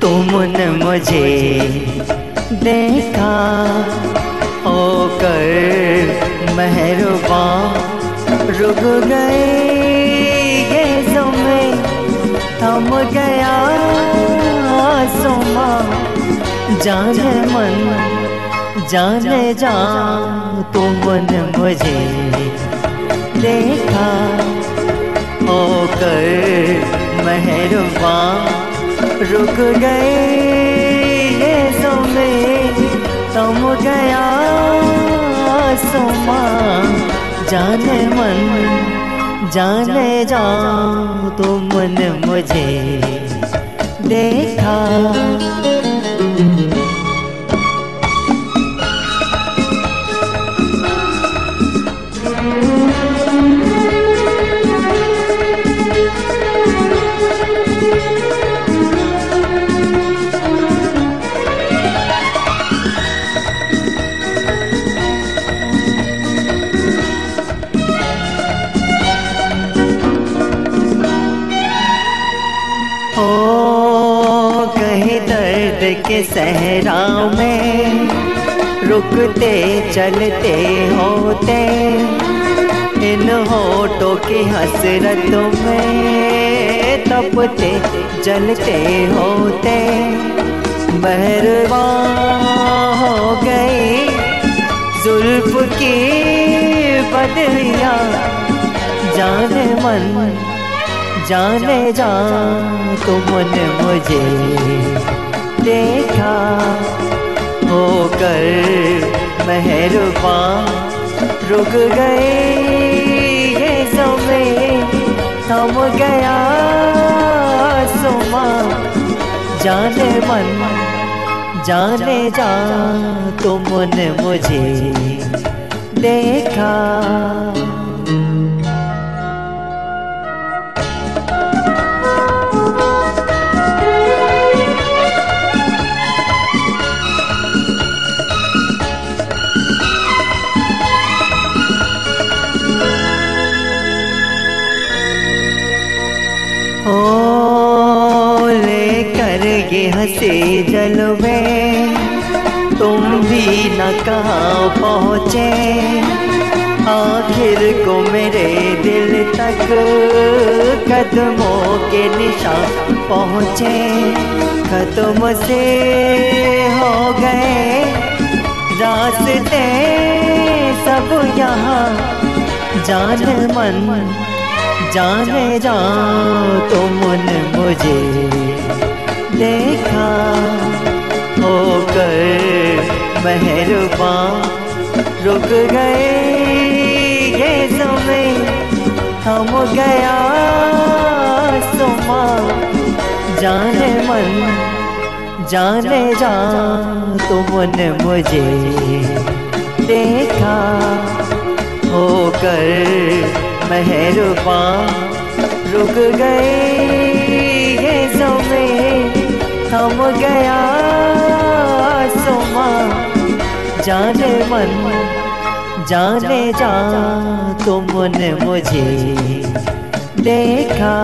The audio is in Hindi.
तुमने मुझे देखा रुक गए ये में थम गया सुमा जाने मन, जाने जा तुमने मुझे देखा। ओ होकर मेहरबा रुक गए ये समय। तुम गया सुमा जाने मन जाने जाओ तुमने मुझे देखा। के सहरा में रुकते चलते होते, इन होठों की हसरतों में तपते जलते होते। बहरवा हो गई जुल्फ की बदलिया जाने मन, जाने जा तुमने मुझे। देखा होकर मेहरबा रुक गए ये समय थम गया सुमा। जाने मन, जाने जा तुमने मुझे देखा। ओ लेकर ये हंसे जलवे। तुम भी न कहाँ पहुँचे। आखिर को मेरे दिल तक कदमों के निशान पहुँचे। खत्म से हो गए रास्ते सब यहाँ। जान मन जाने जा तुमने मुझे देखा होकर मेहरबा रुक गए। ये समय थम गया सुमा। जाने मन, जाने जा तुमने मुझे देखा होकर मेहरबा रुक गए ये समय थम गया सुमा। जाने मन, जाने जा तुमने मुझे देखा।